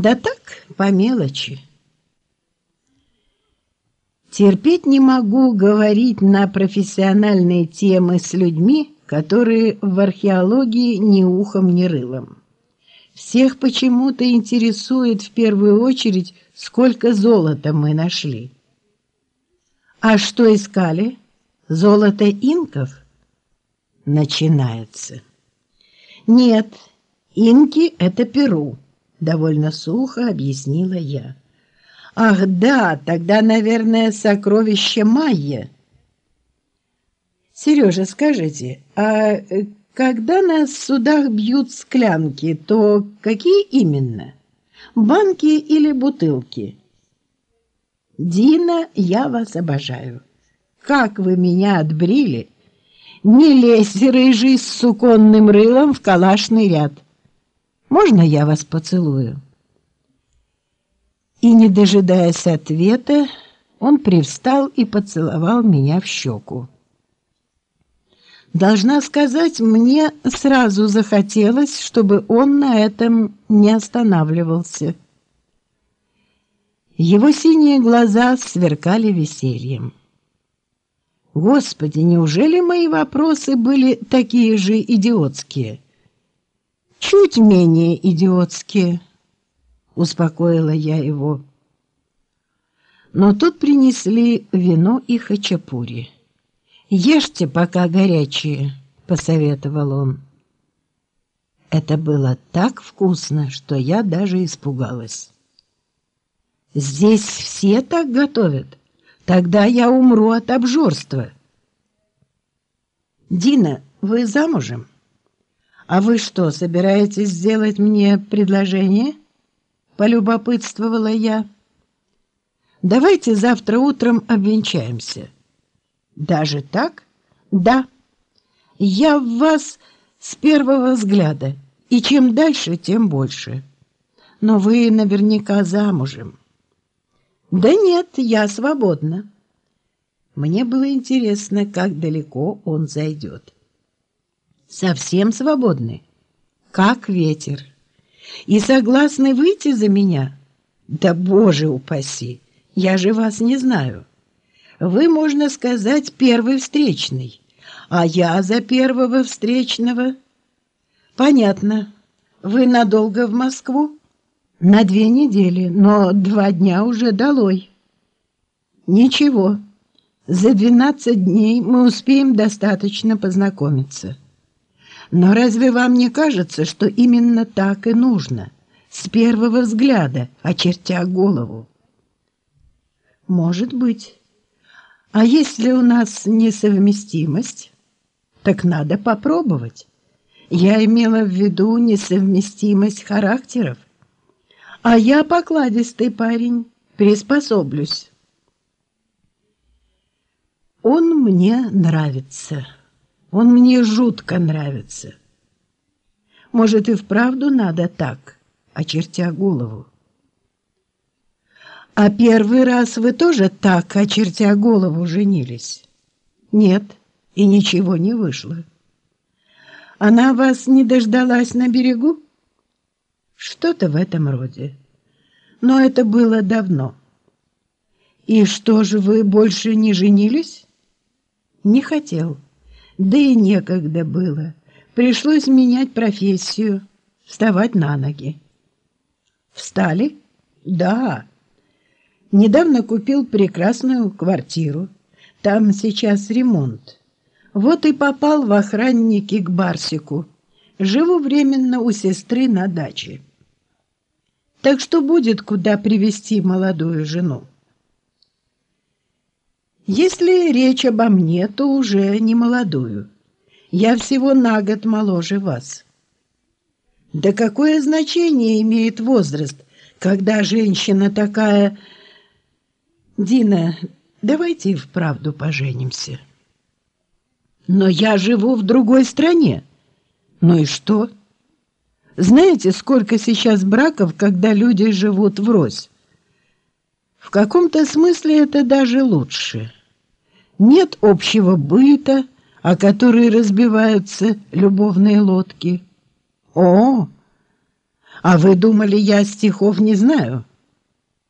Да так, по мелочи. Терпеть не могу говорить на профессиональные темы с людьми, которые в археологии ни ухом, ни рылом. Всех почему-то интересует в первую очередь, сколько золота мы нашли. А что искали? Золото инков? Начинается. Нет, инки — это Перу, довольно сухо объяснила я. Ах, да, тогда, наверное, сокровище майя. Сережа, скажите, а э, когда на судах бьют склянки, то какие именно? Банки или бутылки? Дина, я вас обожаю. Как вы меня отбрили! Не лезь, рыжий, с суконным рылом в калашный ряд. Можно я вас поцелую?» И, не дожидаясь ответа, он привстал и поцеловал меня в щеку. Должна сказать, мне сразу захотелось, чтобы он на этом не останавливался. Его синие глаза сверкали весельем. Господи, неужели мои вопросы были такие же идиотские? Чуть менее идиотские, успокоила я его. Но тут принесли вино и хачапури. «Ешьте, пока горячие», — посоветовал он. Это было так вкусно, что я даже испугалась. «Здесь все так готовят? Тогда я умру от обжорства». «Дина, вы замужем? А вы что, собираетесь сделать мне предложение?» Полюбопытствовала я. «Давайте завтра утром обвенчаемся». Даже так? Да. Я в вас с первого взгляда, и чем дальше, тем больше. Но вы наверняка замужем. Да нет, я свободна. Мне было интересно, как далеко он зайдет. Совсем свободны, как ветер. И согласны выйти за меня? Да, Боже упаси, я же вас не знаю. Вы, можно сказать, первый встречный, а я за первого встречного. Понятно. Вы надолго в Москву? На две недели, но два дня уже долой. Ничего. За двенадцать дней мы успеем достаточно познакомиться. Но разве вам не кажется, что именно так и нужно? С первого взгляда, очертя голову. Может быть. А если у нас несовместимость, так надо попробовать. Я имела в виду несовместимость характеров. А я покладистый парень, приспособлюсь. Он мне нравится. Он мне жутко нравится. Может, и вправду надо так, очертя голову. А первый раз вы тоже так, очертя голову, женились? Нет, и ничего не вышло. Она вас не дождалась на берегу? Что-то в этом роде. Но это было давно. И что же вы больше не женились? Не хотел. Да и некогда было. Пришлось менять профессию, вставать на ноги. Встали? Да. Недавно купил прекрасную квартиру. Там сейчас ремонт. Вот и попал в охранники к Барсику. Живу временно у сестры на даче. Так что будет куда привести молодую жену. Если речь обо мне, то уже не молодую. Я всего на год моложе вас. Да какое значение имеет возраст, когда женщина такая Дина, давайте вправду поженимся. Но я живу в другой стране. Ну и что? Знаете, сколько сейчас браков, когда люди живут врозь? В каком-то смысле это даже лучше. Нет общего быта, о который разбиваются любовные лодки. О, А вы думали, я стихов не знаю?